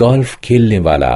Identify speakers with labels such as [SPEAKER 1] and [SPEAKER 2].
[SPEAKER 1] golf खेलने वाला